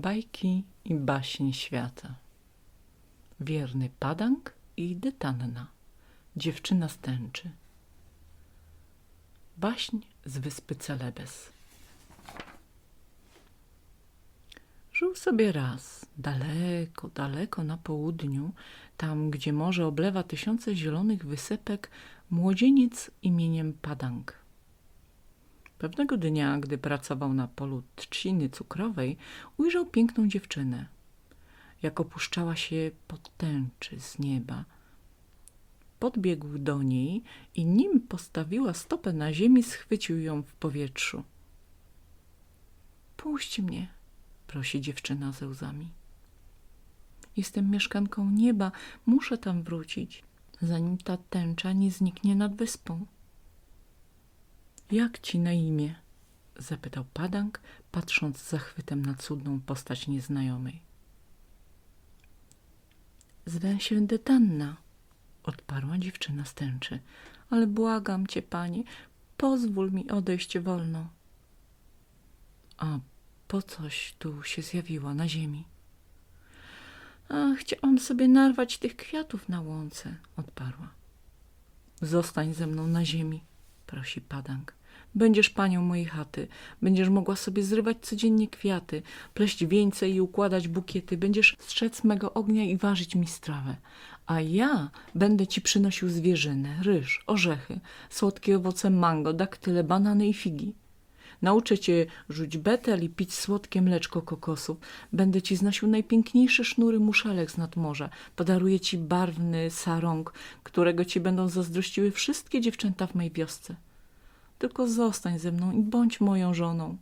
Bajki i baśń świata. Wierny Padang i Detanna. Dziewczyna z tęczy. Baśń z wyspy Celebes. Żył sobie raz, daleko, daleko na południu, tam gdzie morze oblewa tysiące zielonych wysepek, młodzieniec imieniem Padang. Pewnego dnia, gdy pracował na polu trzciny cukrowej, ujrzał piękną dziewczynę. Jak opuszczała się pod tęczy z nieba. Podbiegł do niej i nim postawiła stopę na ziemi, schwycił ją w powietrzu. Puść mnie, prosi dziewczyna ze łzami. Jestem mieszkanką nieba, muszę tam wrócić, zanim ta tęcza nie zniknie nad wyspą. Jak ci na imię? zapytał Padang, patrząc z zachwytem na cudną postać nieznajomej. Zwę się Detanna, odparła dziewczyna z. Ale błagam cię, pani, pozwól mi odejść wolno. A po coś tu się zjawiła na ziemi? A, chciałam sobie narwać tych kwiatów na łące, odparła. Zostań ze mną na ziemi, prosi Padang. Będziesz panią mojej chaty, będziesz mogła sobie zrywać codziennie kwiaty, pleść wieńce i układać bukiety, będziesz strzec mego ognia i ważyć mi strawę. A ja będę ci przynosił zwierzynę, ryż, orzechy, słodkie owoce mango, daktyle, banany i figi. Nauczę cię rzuć betel i pić słodkie mleczko kokosów. Będę ci znosił najpiękniejsze sznury muszelek z nadmorza. Podaruję ci barwny sarong, którego ci będą zazdrościły wszystkie dziewczęta w mej wiosce. Tylko zostań ze mną i bądź moją żoną.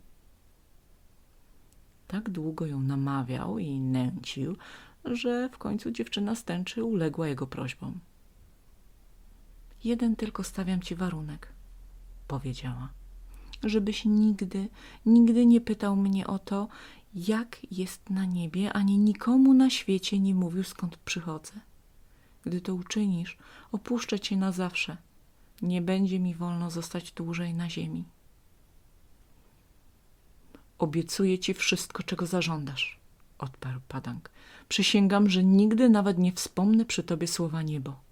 Tak długo ją namawiał i nęcił, że w końcu dziewczyna stęczy uległa jego prośbom. Jeden tylko stawiam ci warunek, powiedziała, żebyś nigdy, nigdy nie pytał mnie o to, jak jest na niebie, ani nikomu na świecie nie mówił, skąd przychodzę. Gdy to uczynisz, opuszczę cię na zawsze. Nie będzie mi wolno zostać dłużej na ziemi. Obiecuję ci wszystko, czego zażądasz, odparł Padang. Przysięgam, że nigdy nawet nie wspomnę przy tobie słowa niebo.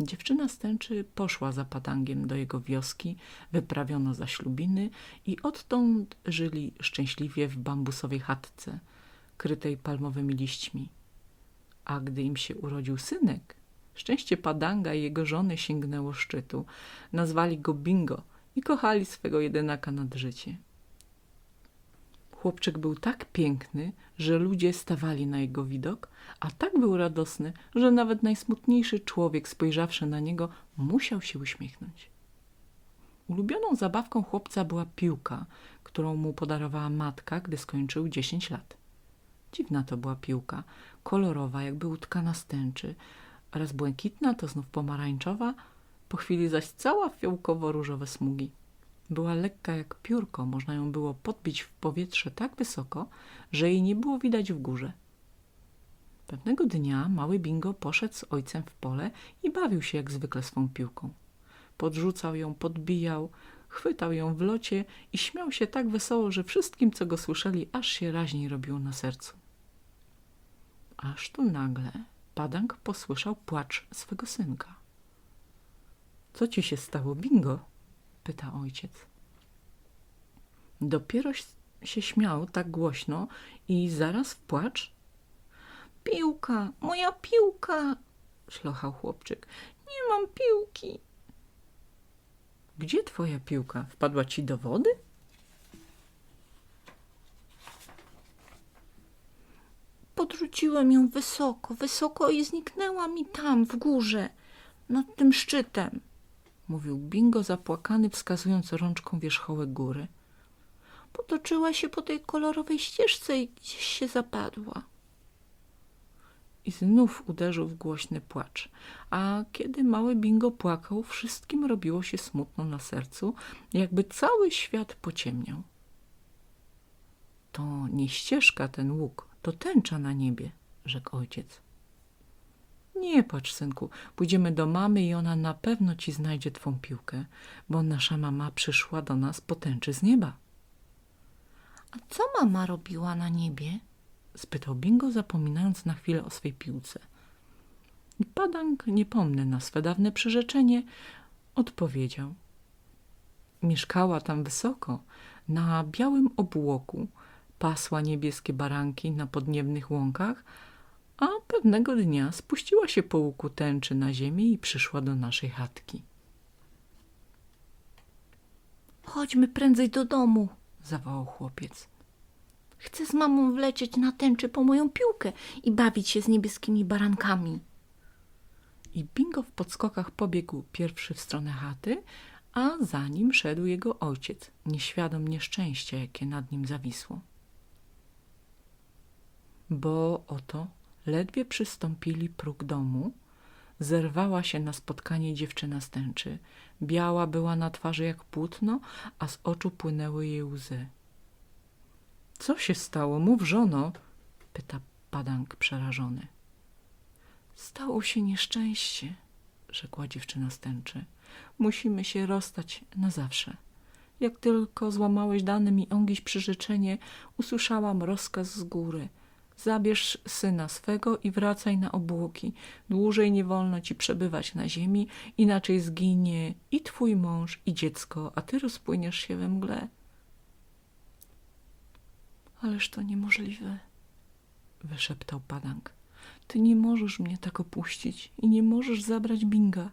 Dziewczyna stęczy poszła za Padangiem do jego wioski, wyprawiono za ślubiny i odtąd żyli szczęśliwie w bambusowej chatce, krytej palmowymi liśćmi. A gdy im się urodził synek, szczęście Padanga i jego żony sięgnęło szczytu. Nazwali go Bingo i kochali swego jedynaka nad życie. Chłopczyk był tak piękny, że ludzie stawali na jego widok, a tak był radosny, że nawet najsmutniejszy człowiek spojrzawszy na niego musiał się uśmiechnąć. Ulubioną zabawką chłopca była piłka, którą mu podarowała matka, gdy skończył dziesięć lat. Dziwna to była piłka, kolorowa, jakby utkana z tęczy, raz błękitna, to znów pomarańczowa, po chwili zaś cała fiołkowo-różowe smugi. Była lekka jak piórko, można ją było podbić w powietrze tak wysoko, że jej nie było widać w górze. Pewnego dnia mały Bingo poszedł z ojcem w pole i bawił się jak zwykle swą piłką. Podrzucał ją, podbijał, chwytał ją w locie i śmiał się tak wesoło, że wszystkim, co go słyszeli, aż się raźniej robiło na sercu. Aż tu nagle Padang posłyszał płacz swego synka. – Co ci się stało, Bingo? – pyta ojciec. Dopiero się śmiał tak głośno i zaraz w płacz. – Piłka, moja piłka! – szlochał chłopczyk. – Nie mam piłki. – Gdzie twoja piłka? Wpadła ci do wody? – Podrzuciłem ją wysoko, wysoko i zniknęła mi tam, w górze, nad tym szczytem, mówił Bingo zapłakany, wskazując rączką wierzchołek góry. Potoczyła się po tej kolorowej ścieżce i gdzieś się zapadła. I znów uderzył w głośny płacz, a kiedy mały Bingo płakał, wszystkim robiło się smutno na sercu, jakby cały świat pociemniał. To nie ścieżka ten łuk, to tęcza na niebie, rzekł ojciec. Nie płacz, synku, pójdziemy do mamy i ona na pewno ci znajdzie twą piłkę, bo nasza mama przyszła do nas po tęczy z nieba. A co mama robiła na niebie? spytał Bingo, zapominając na chwilę o swej piłce. I Padang, niepomny na swe dawne przyrzeczenie, odpowiedział. Mieszkała tam wysoko, na białym obłoku, pasła niebieskie baranki na podniebnych łąkach, a pewnego dnia spuściła się po łuku tęczy na ziemię i przyszła do naszej chatki. Chodźmy prędzej do domu. Zawołał chłopiec. Chcę z mamą wlecieć na tęczy po moją piłkę i bawić się z niebieskimi barankami. I Bingo w podskokach pobiegł pierwszy w stronę chaty, a za nim szedł jego ojciec, nieświadom nieszczęścia, jakie nad nim zawisło. Bo oto ledwie przystąpili próg domu, zerwała się na spotkanie dziewczyna z tęczy. Biała była na twarzy jak płótno, a z oczu płynęły jej łzy. – Co się stało? Mów, żono! – pyta Padang przerażony. – Stało się nieszczęście – rzekła dziewczyna z tęczy. – Musimy się rozstać na zawsze. Jak tylko złamałeś dane mi ongiś przyrzeczenie, usłyszałam rozkaz z góry – Zabierz syna swego i wracaj na obłoki. Dłużej nie wolno ci przebywać na ziemi, inaczej zginie i twój mąż, i dziecko, a ty rozpłyniesz się we mgle. Ależ to niemożliwe, wyszeptał Padang. Ty nie możesz mnie tak opuścić i nie możesz zabrać Binga.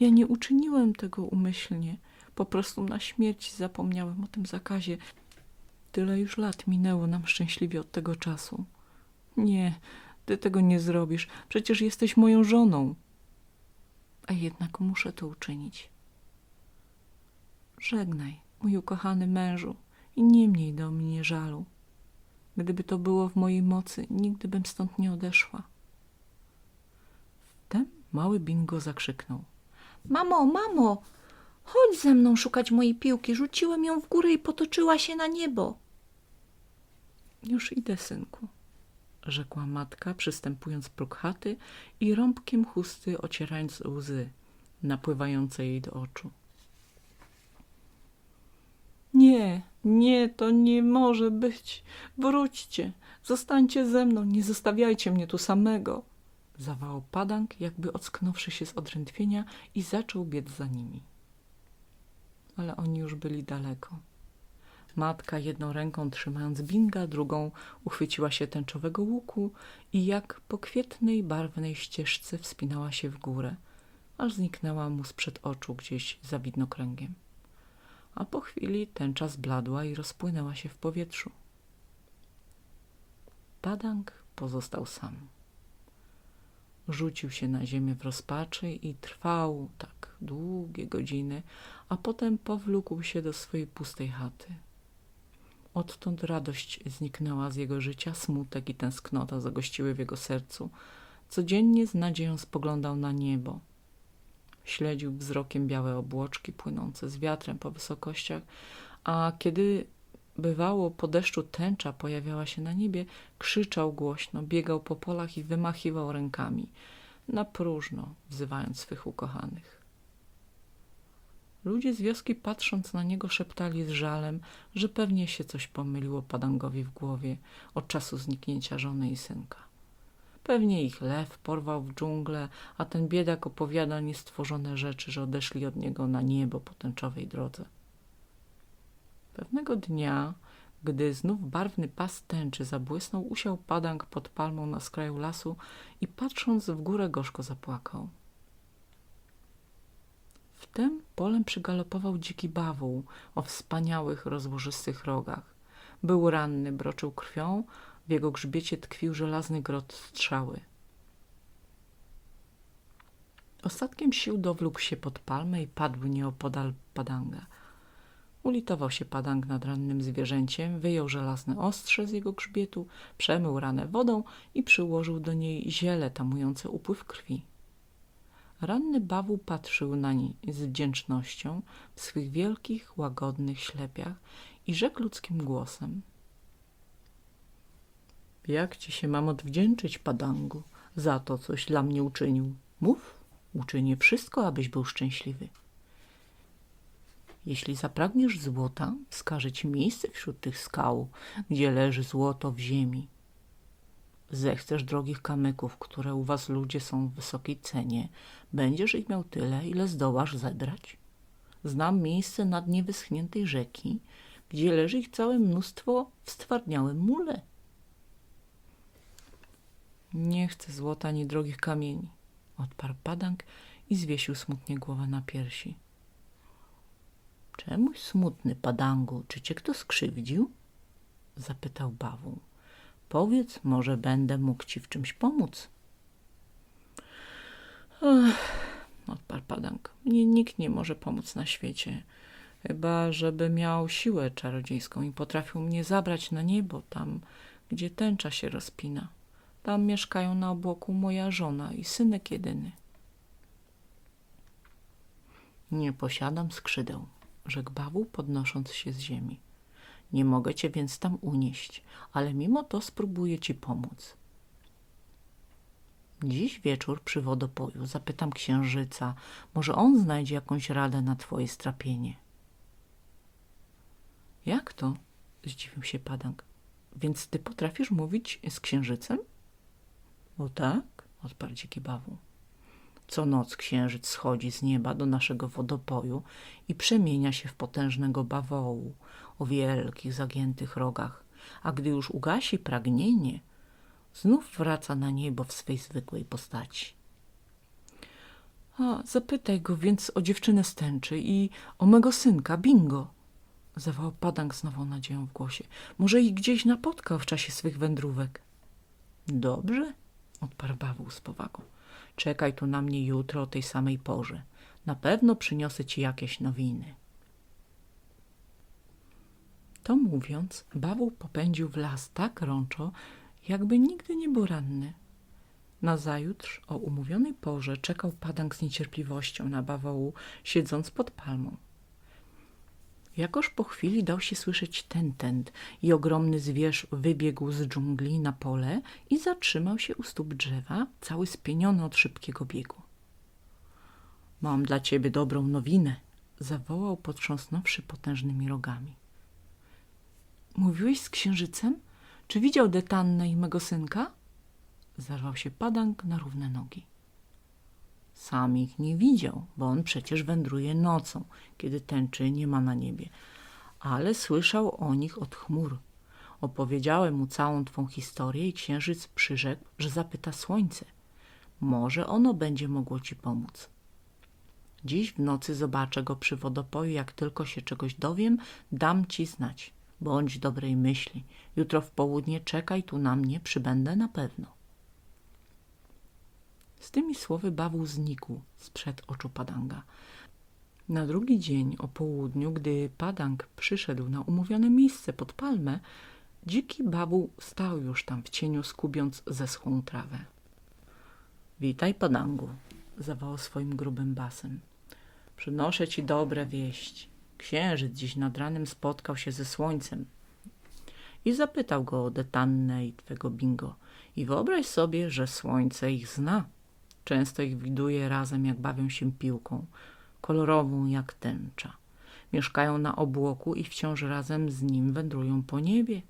Ja nie uczyniłem tego umyślnie. Po prostu na śmierć zapomniałem o tym zakazie. Tyle już lat minęło nam szczęśliwie od tego czasu. Nie, ty tego nie zrobisz. Przecież jesteś moją żoną. A jednak muszę to uczynić. Żegnaj, mój ukochany mężu, i nie miej do mnie żalu. Gdyby to było w mojej mocy, nigdy bym stąd nie odeszła. Wtem mały Bingo zakrzyknął. Mamo, mamo, chodź ze mną szukać mojej piłki. Rzuciłem ją w górę i potoczyła się na niebo. Już idę, synku rzekła matka, przystępując próg chaty i rąbkiem chusty ocierając łzy napływające jej do oczu. Nie, nie, to nie może być. Wróćcie, zostańcie ze mną, nie zostawiajcie mnie tu samego. Zawał Padang, jakby ocknąwszy się z odrętwienia i zaczął biec za nimi. Ale oni już byli daleko. Matka jedną ręką trzymając binga, drugą uchwyciła się tęczowego łuku i jak po kwietnej, barwnej ścieżce wspinała się w górę, aż zniknęła mu sprzed oczu gdzieś za widnokręgiem. A po chwili tęcza zbladła i rozpłynęła się w powietrzu. Padang pozostał sam. Rzucił się na ziemię w rozpaczy i trwał tak długie godziny, a potem powlókł się do swojej pustej chaty. Odtąd radość zniknęła z jego życia, smutek i tęsknota zagościły w jego sercu. Codziennie z nadzieją spoglądał na niebo. Śledził wzrokiem białe obłoczki płynące z wiatrem po wysokościach, a kiedy bywało po deszczu tęcza pojawiała się na niebie, krzyczał głośno, biegał po polach i wymachiwał rękami, na próżno wzywając swych ukochanych. Ludzie z wioski patrząc na niego szeptali z żalem, że pewnie się coś pomyliło Padangowi w głowie od czasu zniknięcia żony i synka. Pewnie ich lew porwał w dżunglę, a ten biedak opowiada niestworzone rzeczy, że odeszli od niego na niebo po tęczowej drodze. Pewnego dnia, gdy znów barwny pas tęczy zabłysnął, usiał Padang pod palmą na skraju lasu i patrząc w górę gorzko zapłakał. Wtem polem przygalopował dziki bawół o wspaniałych, rozłożystych rogach. Był ranny, broczył krwią, w jego grzbiecie tkwił żelazny grot strzały. Ostatkiem sił dowlókł się pod palmę i padł nieopodal padanga. Ulitował się padang nad rannym zwierzęciem, wyjął żelazne ostrze z jego grzbietu, przemył ranę wodą i przyłożył do niej ziele tamujące upływ krwi. Ranny bawu patrzył na nie z wdzięcznością w swych wielkich, łagodnych ślepiach i rzekł ludzkim głosem. Jak ci się mam odwdzięczyć, padangu, za to, coś dla mnie uczynił? Mów, uczynię wszystko, abyś był szczęśliwy. Jeśli zapragniesz złota, wskażę ci miejsce wśród tych skał, gdzie leży złoto w ziemi. Zechcesz drogich kamyków, które u was ludzie są w wysokiej cenie, będziesz ich miał tyle, ile zdołasz zebrać. Znam miejsce na dnie wyschniętej rzeki, gdzie leży ich całe mnóstwo w stwardniałym mule. Nie chcę złota ani drogich kamieni, odparł Padang i zwiesił smutnie głowę na piersi. Czemuś smutny, Padangu, czy cię kto skrzywdził? Zapytał Bawą. Powiedz, może będę mógł ci w czymś pomóc. Ech, odparł Padang. Mnie nikt nie może pomóc na świecie, chyba żeby miał siłę czarodziejską i potrafił mnie zabrać na niebo, tam, gdzie tęcza się rozpina. Tam mieszkają na obłoku moja żona i synek jedyny. Nie posiadam skrzydeł, rzekł Bawu, podnosząc się z ziemi. Nie mogę cię więc tam unieść, ale mimo to spróbuję ci pomóc. Dziś wieczór przy wodopoju zapytam księżyca, może on znajdzie jakąś radę na twoje strapienie. Jak to? Zdziwił się Padang. Więc ty potrafisz mówić z księżycem? O tak, odparł dziki bawu. Co noc księżyc schodzi z nieba do naszego wodopoju i przemienia się w potężnego bawołu o wielkich, zagiętych rogach, a gdy już ugasi pragnienie, znów wraca na niebo w swej zwykłej postaci. A, zapytaj go więc o dziewczynę z tęczy i o mego synka, Bingo, zawołał Padang z nową nadzieją w głosie. Może ich gdzieś napotkał w czasie swych wędrówek. Dobrze, odparł Bawu z powagą. Czekaj tu na mnie jutro o tej samej porze. Na pewno przyniosę ci jakieś nowiny. To mówiąc, Bawu popędził w las tak rączo, jakby nigdy nie był ranny. Nazajutrz o umówionej porze czekał Padang z niecierpliwością na bawołu, siedząc pod palmą. Jakoż po chwili dał się słyszeć tentent i ogromny zwierz wybiegł z dżungli na pole i zatrzymał się u stóp drzewa, cały spieniony od szybkiego biegu. Mam dla ciebie dobrą nowinę, zawołał potrząsnąwszy potężnymi rogami. Mówiłeś z księżycem? Czy widział Detannę i mego synka? Zarwał się Padang na równe nogi. Sam ich nie widział, bo on przecież wędruje nocą, kiedy tęczy nie ma na niebie. Ale słyszał o nich od chmur. Opowiedziałem mu całą twą historię i księżyc przyrzekł, że zapyta słońce. Może ono będzie mogło ci pomóc. Dziś w nocy zobaczę go przy wodopoju, jak tylko się czegoś dowiem, dam ci znać. Bądź dobrej myśli. Jutro w południe czekaj tu na mnie, przybędę na pewno. Z tymi słowy bawu znikł sprzed oczu Padanga. Na drugi dzień o południu, gdy Padang przyszedł na umówione miejsce pod palmę, dziki bawu stał już tam w cieniu, skubiąc zeschłą trawę. Witaj, Padangu, zawołał swoim grubym basem. Przynoszę ci dobre wieści. Księżyc dziś nad ranem spotkał się ze słońcem i zapytał go o Detannę i twego bingo. I wyobraź sobie, że słońce ich zna. Często ich widuje razem, jak bawią się piłką, kolorową jak tęcza. Mieszkają na obłoku i wciąż razem z nim wędrują po niebie.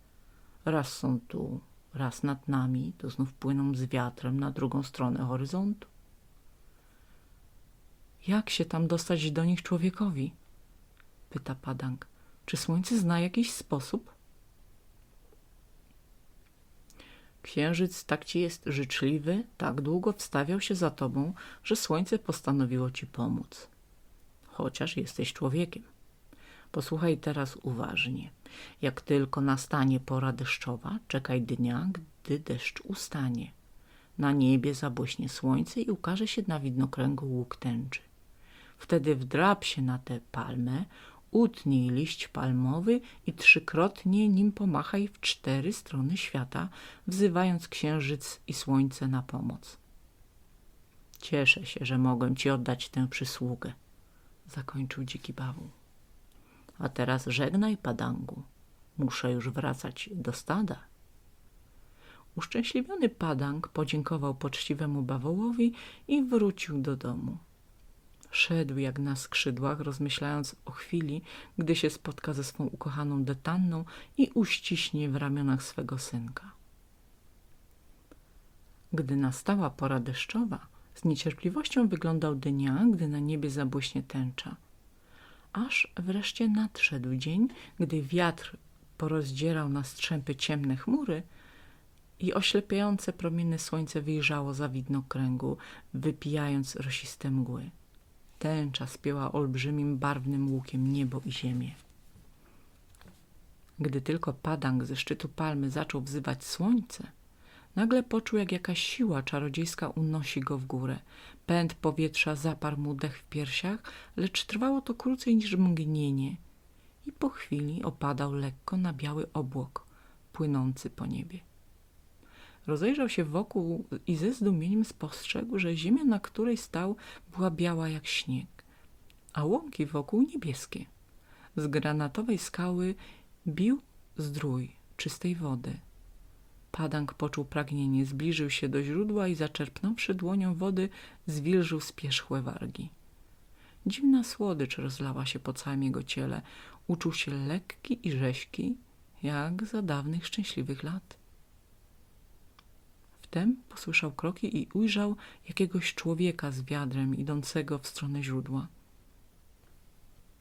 Raz są tu, raz nad nami, to znów płyną z wiatrem na drugą stronę horyzontu. Jak się tam dostać do nich człowiekowi? Pyta Padang. Czy słońce zna jakiś sposób? Księżyc tak ci jest życzliwy, tak długo wstawiał się za tobą, że słońce postanowiło ci pomóc. Chociaż jesteś człowiekiem. Posłuchaj teraz uważnie. Jak tylko nastanie pora deszczowa, czekaj dnia, gdy deszcz ustanie. Na niebie zabłyśnie słońce i ukaże się na widnokręgu łuk tęczy. Wtedy wdrap się na tę palmę, utnij liść palmowy i trzykrotnie nim pomachaj w cztery strony świata, wzywając księżyc i słońce na pomoc. Cieszę się, że mogłem ci oddać tę przysługę, zakończył dziki bawu. A teraz żegnaj, padangu. Muszę już wracać do stada. Uszczęśliwiony padang podziękował poczciwemu bawołowi i wrócił do domu. Szedł jak na skrzydłach, rozmyślając o chwili, gdy się spotka ze swą ukochaną detanną i uściśnie w ramionach swego synka. Gdy nastała pora deszczowa, z niecierpliwością wyglądał dnia, gdy na niebie zabłyśnie tęcza. Aż wreszcie nadszedł dzień, gdy wiatr porozdzierał na strzępy ciemne chmury i oślepiające promienie słońce wyjrzało za widnokręgu, wypijając rosiste mgły. Tęcza spięła olbrzymim, barwnym łukiem niebo i ziemię. Gdy tylko padang ze szczytu palmy zaczął wzywać słońce, nagle poczuł, jak jakaś siła czarodziejska unosi go w górę. Pęd powietrza zaparł mu dech w piersiach, lecz trwało to krócej niż mgnienie i po chwili opadał lekko na biały obłok płynący po niebie. Rozejrzał się wokół i ze zdumieniem spostrzegł, że ziemia, na której stał, była biała jak śnieg, a łąki wokół niebieskie. Z granatowej skały bił zdrój czystej wody. Padang poczuł pragnienie, zbliżył się do źródła i zaczerpnąwszy dłonią wody, zwilżył spierzchłe wargi. Dziwna słodycz rozlała się po całym jego ciele. Uczuł się lekki i rześki, jak za dawnych szczęśliwych lat. Wtem posłyszał kroki i ujrzał jakiegoś człowieka z wiadrem idącego w stronę źródła.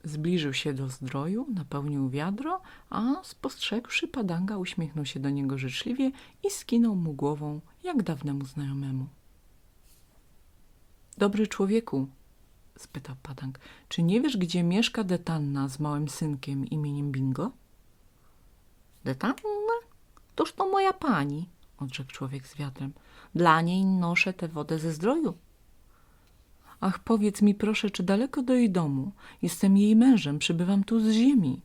Zbliżył się do zdroju, napełnił wiadro, a spostrzegłszy padanga, uśmiechnął się do niego życzliwie i skinął mu głową, jak dawnemu znajomemu. Dobry człowieku, spytał padang, czy nie wiesz, gdzie mieszka detanna z małym synkiem imieniem Bingo? Detanna? Toż to moja pani, odrzekł człowiek z wiatrem. Dla niej noszę tę wodę ze zdroju. Ach, powiedz mi proszę, czy daleko do jej domu? Jestem jej mężem, przybywam tu z ziemi.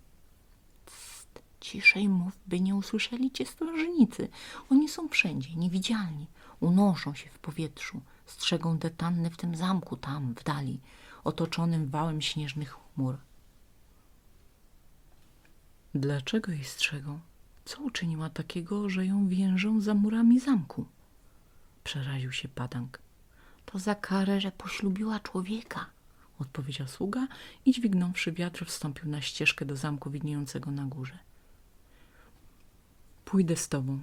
Psst, ciszej mów, by nie usłyszeli cię strażnicy. Oni są wszędzie, niewidzialni. Unoszą się w powietrzu. Strzegą detanny w tym zamku, tam, w dali, otoczonym wałem śnieżnych chmur. Dlaczego jej strzegą? Co uczyniła takiego, że ją więżą za murami zamku? Przeraził się Padang. To za karę, że poślubiła człowieka. Odpowiedział sługa i dźwignąwszy wiatr wstąpił na ścieżkę do zamku widniejącego na górze. Pójdę z tobą.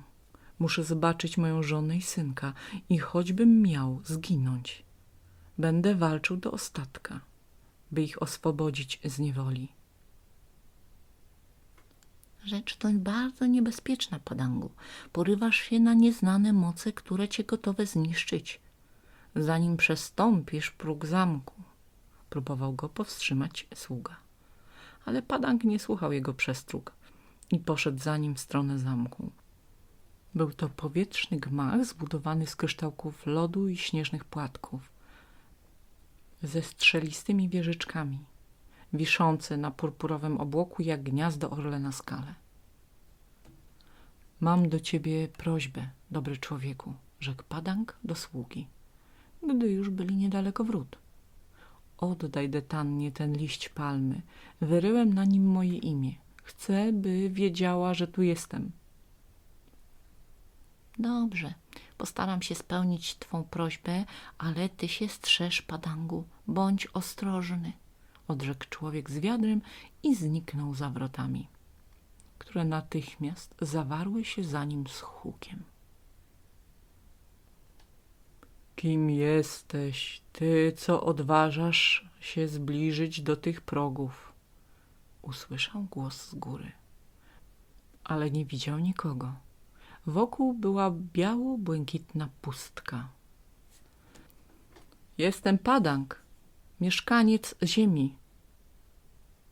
Muszę zobaczyć moją żonę i synka i choćbym miał zginąć, będę walczył do ostatka, by ich oswobodzić z niewoli. Rzecz to bardzo niebezpieczna, Padangu. Porywasz się na nieznane moce, które cię gotowe zniszczyć. Zanim przestąpisz próg zamku, próbował go powstrzymać sługa. Ale Padang nie słuchał jego przestróg i poszedł za nim w stronę zamku. Był to powietrzny gmach zbudowany z kryształków lodu i śnieżnych płatków, ze strzelistymi wieżyczkami, wiszący na purpurowym obłoku jak gniazdo orle na skale. Mam do ciebie prośbę, dobry człowieku, rzekł Padang do sługi, gdy już byli niedaleko wrót. Oddaj detannie ten liść palmy. Wyryłem na nim moje imię. Chcę, by wiedziała, że tu jestem. Dobrze, postaram się spełnić twą prośbę, ale ty się strzeż, Padangu. Bądź ostrożny, odrzekł człowiek z wiadrem i zniknął za wrotami, które natychmiast zawarły się za nim z hukiem. Kim jesteś, ty, co odważasz się zbliżyć do tych progów? Usłyszał głos z góry, ale nie widział nikogo. Wokół była biało-błękitna pustka. Jestem Padang, mieszkaniec ziemi.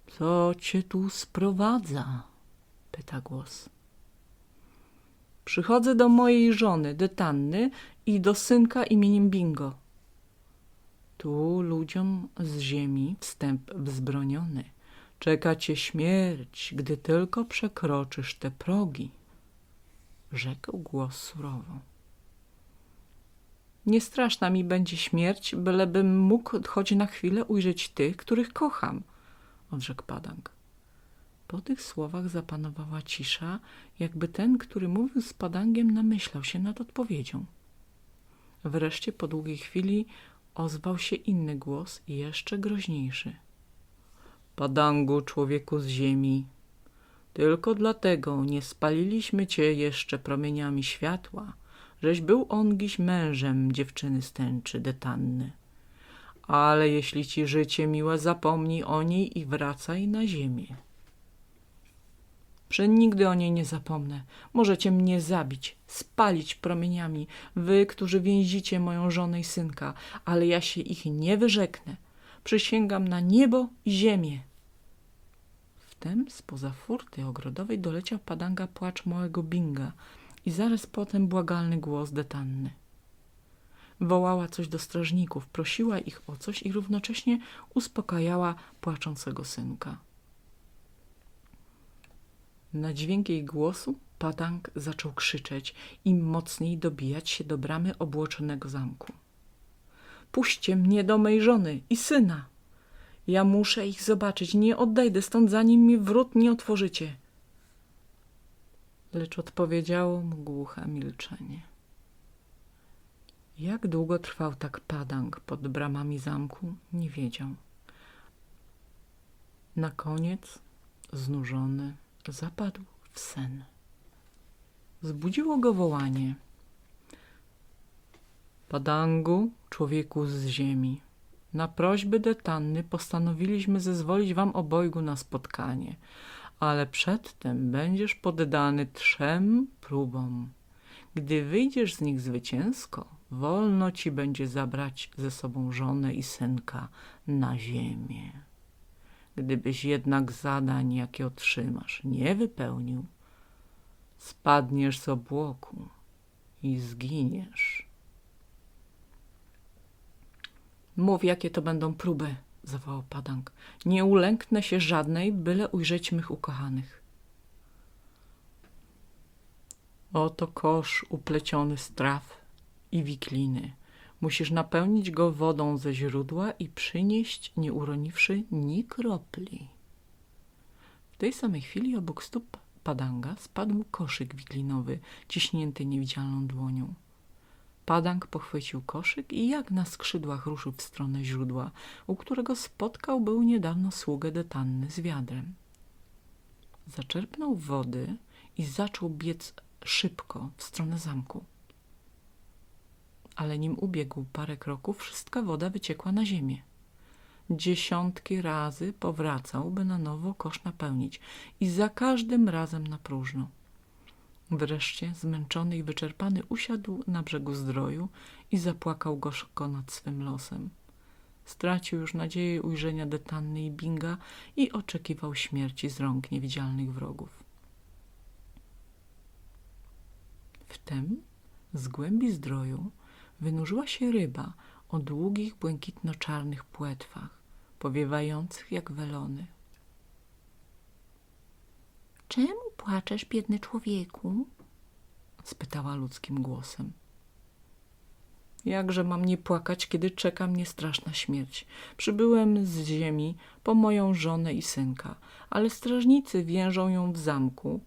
Co cię tu sprowadza? pyta głos. Przychodzę do mojej żony, Detanny, i do synka imieniem Bingo. Tu ludziom z ziemi wstęp wzbroniony. Czeka cię śmierć, gdy tylko przekroczysz te progi rzekł głos surowo. Niestraszna mi będzie śmierć, bylebym mógł choć na chwilę ujrzeć tych, których kocham, odrzekł Padang. Po tych słowach zapanowała cisza, jakby ten, który mówił z Padangiem, namyślał się nad odpowiedzią. Wreszcie po długiej chwili ozwał się inny głos, jeszcze groźniejszy. Padangu, człowieku z ziemi, tylko dlatego nie spaliliśmy cię jeszcze promieniami światła, żeś był ongiś mężem dziewczyny stęczy detanny. Ale jeśli ci życie miłe, zapomnij o niej i wracaj na ziemię. Przenigdy o niej nie zapomnę. Możecie mnie zabić, spalić promieniami, wy, którzy więzicie moją żonę i synka, ale ja się ich nie wyrzeknę. Przysięgam na niebo i ziemię. Wtem spoza furty ogrodowej doleciał padanga płacz małego Binga i zaraz potem błagalny głos detanny. Wołała coś do strażników, prosiła ich o coś i równocześnie uspokajała płaczącego synka. Na dźwięk jej głosu Padang zaczął krzyczeć i mocniej dobijać się do bramy obłoczonego zamku. Puśćcie mnie do mej żony i syna. Ja muszę ich zobaczyć. Nie odejdę stąd, zanim mi wrót nie otworzycie. Lecz odpowiedziało mu głuche milczenie. Jak długo trwał tak padang pod bramami zamku, nie wiedział. Na koniec, znużony, zapadł w sen. Zbudziło go wołanie. Padangu, człowieku z ziemi, na prośby detanny postanowiliśmy zezwolić wam obojgu na spotkanie, ale przedtem będziesz poddany trzem próbom. Gdy wyjdziesz z nich zwycięsko, wolno ci będzie zabrać ze sobą żonę i synka na ziemię. Gdybyś jednak zadań, jakie otrzymasz, nie wypełnił, spadniesz z obłoku i zginiesz. Mów, jakie to będą próby, zawołał Padang. Nie ulęknę się żadnej, byle ujrzeć mych ukochanych. Oto kosz upleciony z traw i wikliny. Musisz napełnić go wodą ze źródła i przynieść, nie uroniwszy ni kropli. W tej samej chwili obok stóp Padanga spadł koszyk wiklinowy, ciśnięty niewidzialną dłonią. Padang pochwycił koszyk i jak na skrzydłach ruszył w stronę źródła, u którego spotkał był niedawno sługę detanny z wiadrem. Zaczerpnął wody i zaczął biec szybko w stronę zamku. Ale nim ubiegł parę kroków, wszystka woda wyciekła na ziemię. Dziesiątki razy powracał, by na nowo kosz napełnić i za każdym razem na próżno. Wreszcie, zmęczony i wyczerpany, usiadł na brzegu zdroju i zapłakał gorzko nad swym losem. Stracił już nadzieję ujrzenia detanny i Binga i oczekiwał śmierci z rąk niewidzialnych wrogów. Wtem z głębi zdroju wynurzyła się ryba o długich, błękitno-czarnych płetwach, powiewających jak welony. Czemu płaczesz, biedny człowieku? spytała ludzkim głosem. Jakże mam nie płakać, kiedy czeka mnie straszna śmierć? Przybyłem z ziemi po moją żonę i synka, ale strażnicy więżą ją w zamku,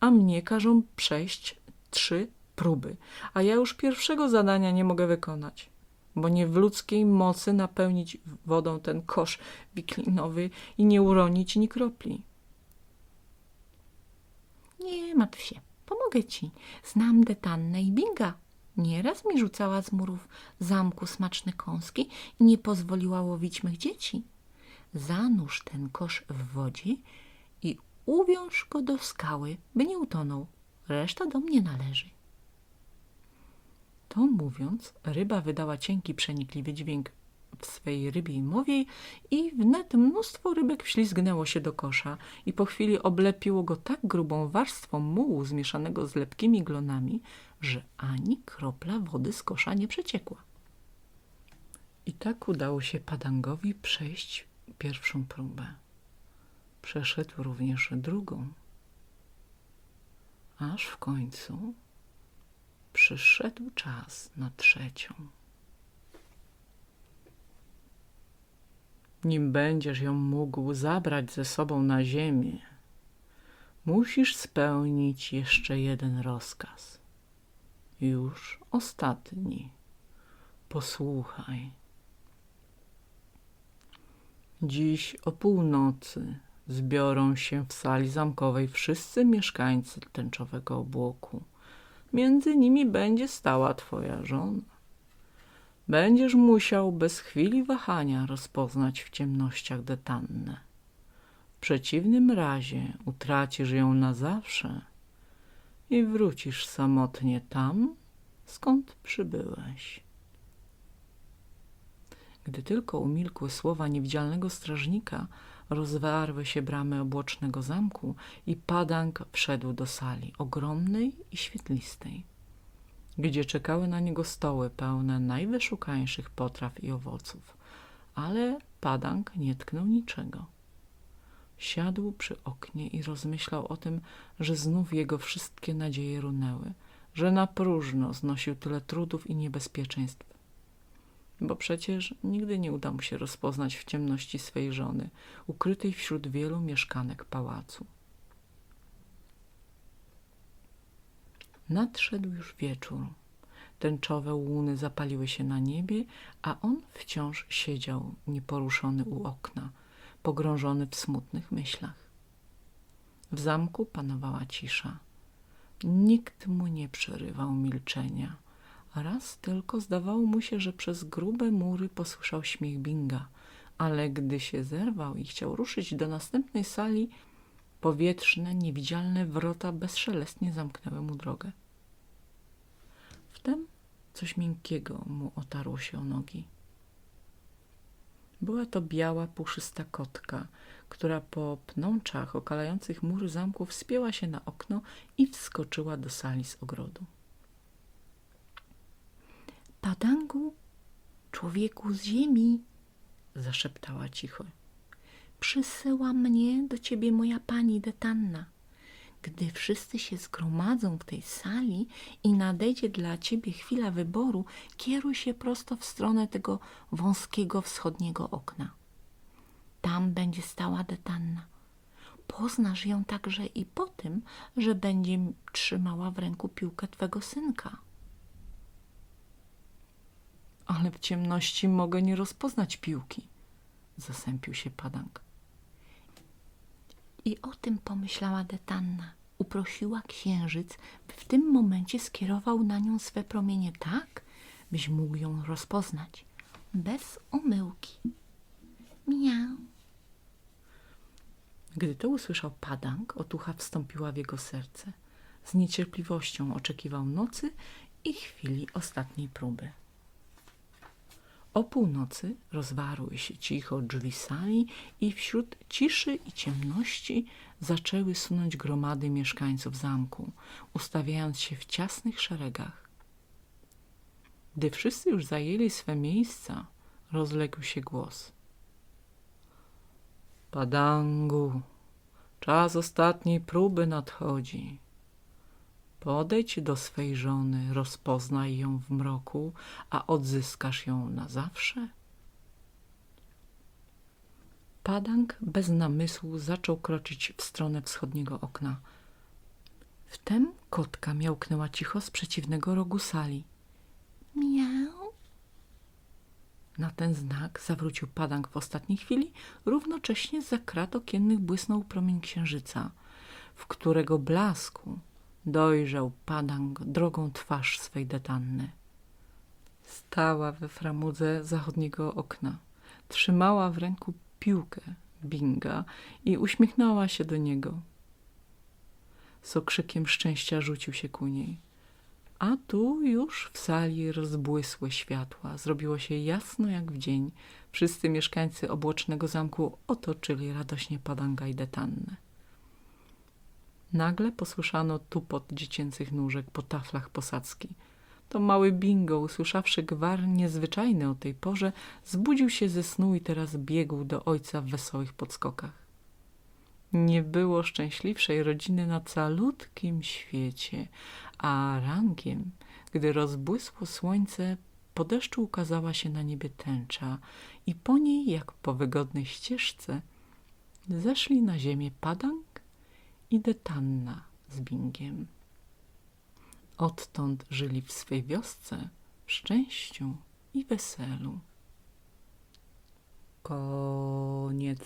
a mnie każą przejść trzy próby, a ja już pierwszego zadania nie mogę wykonać, bo nie w ludzkiej mocy napełnić wodą ten kosz wiklinowy i nie uronić ni kropli. Nie martw się, pomogę ci. Znam detannę i binga. Nieraz mi rzucała z murów zamku smaczne kąski i nie pozwoliła łowić mych dzieci. Zanurz ten kosz w wodzie i uwiąż go do skały, by nie utonął. Reszta do mnie należy. To mówiąc, ryba wydała cienki, przenikliwy dźwięk w swej rybiej mowie i wnet mnóstwo rybek wślizgnęło się do kosza i po chwili oblepiło go tak grubą warstwą mułu zmieszanego z lepkimi glonami, że ani kropla wody z kosza nie przeciekła. I tak udało się Padangowi przejść pierwszą próbę. Przeszedł również drugą. Aż w końcu przyszedł czas na trzecią. nim będziesz ją mógł zabrać ze sobą na ziemię, musisz spełnić jeszcze jeden rozkaz. Już ostatni. Posłuchaj. Dziś o północy zbiorą się w sali zamkowej wszyscy mieszkańcy tęczowego obłoku. Między nimi będzie stała twoja żona. Będziesz musiał bez chwili wahania rozpoznać w ciemnościach detannę. W przeciwnym razie utracisz ją na zawsze i wrócisz samotnie tam, skąd przybyłeś. Gdy tylko umilkły słowa niewidzialnego strażnika, rozwarły się bramy obłocznego zamku i Padang wszedł do sali, ogromnej i świetlistej, gdzie czekały na niego stoły pełne najwyszukańszych potraw i owoców. Ale Padang nie tknął niczego. Siadł przy oknie i rozmyślał o tym, że znów jego wszystkie nadzieje runęły, że na próżno znosił tyle trudów i niebezpieczeństw bo przecież nigdy nie uda mu się rozpoznać w ciemności swej żony, ukrytej wśród wielu mieszkanek pałacu. Nadszedł już wieczór. Tęczowe łuny zapaliły się na niebie, a on wciąż siedział nieporuszony u okna, pogrążony w smutnych myślach. W zamku panowała cisza. Nikt mu nie przerywał milczenia – Raz tylko zdawało mu się, że przez grube mury posłyszał śmiech Binga, ale gdy się zerwał i chciał ruszyć do następnej sali, powietrzne, niewidzialne wrota bezszelestnie zamknęły mu drogę. Wtem coś miękkiego mu otarło się o nogi. Była to biała, puszysta kotka, która po pnączach okalających mury zamku wspięła się na okno i wskoczyła do sali z ogrodu. Padangu, człowieku z ziemi, zaszeptała cicho. Przysyła mnie do ciebie moja pani Detanna. Gdy wszyscy się zgromadzą w tej sali i nadejdzie dla ciebie chwila wyboru, kieruj się prosto w stronę tego wąskiego wschodniego okna. Tam będzie stała Detanna. Poznasz ją także i po tym, że będzie trzymała w ręku piłkę twego synka ale w ciemności mogę nie rozpoznać piłki. Zasępił się Padang. I o tym pomyślała Detanna. Uprosiła księżyc, by w tym momencie skierował na nią swe promienie tak, byś mógł ją rozpoznać. Bez omyłki. Miau. Gdy to usłyszał Padang, otucha wstąpiła w jego serce. Z niecierpliwością oczekiwał nocy i chwili ostatniej próby. O północy rozwarły się cicho drzwi sali i wśród ciszy i ciemności zaczęły sunąć gromady mieszkańców zamku, ustawiając się w ciasnych szeregach. Gdy wszyscy już zajęli swe miejsca, rozległ się głos. Padangu, czas ostatniej próby nadchodzi. Podejdź do swej żony, rozpoznaj ją w mroku, a odzyskasz ją na zawsze. Padang bez namysłu zaczął kroczyć w stronę wschodniego okna. Wtem kotka miałknęła cicho z przeciwnego rogu sali. Miau. Na ten znak zawrócił Padang w ostatniej chwili, równocześnie za krat okiennych błysnął promień księżyca, w którego blasku dojrzał Padang drogą twarz swej detanny. Stała we framudze zachodniego okna. Trzymała w ręku piłkę Binga i uśmiechnęła się do niego. Z okrzykiem szczęścia rzucił się ku niej. A tu już w sali rozbłysłe światła. Zrobiło się jasno jak w dzień. Wszyscy mieszkańcy obłocznego zamku otoczyli radośnie Padanga i Detannę. Nagle posłyszano tupot dziecięcych nóżek po taflach posadzki. To mały bingo, usłyszawszy gwar niezwyczajny o tej porze, zbudził się ze snu i teraz biegł do ojca w wesołych podskokach. Nie było szczęśliwszej rodziny na calutkim świecie, a rankiem, gdy rozbłysło słońce, po deszczu ukazała się na niebie tęcza i po niej, jak po wygodnej ścieżce, zeszli na ziemię padang i Detanna z Bingiem. Odtąd żyli w swej wiosce w szczęściu i weselu. Koniec.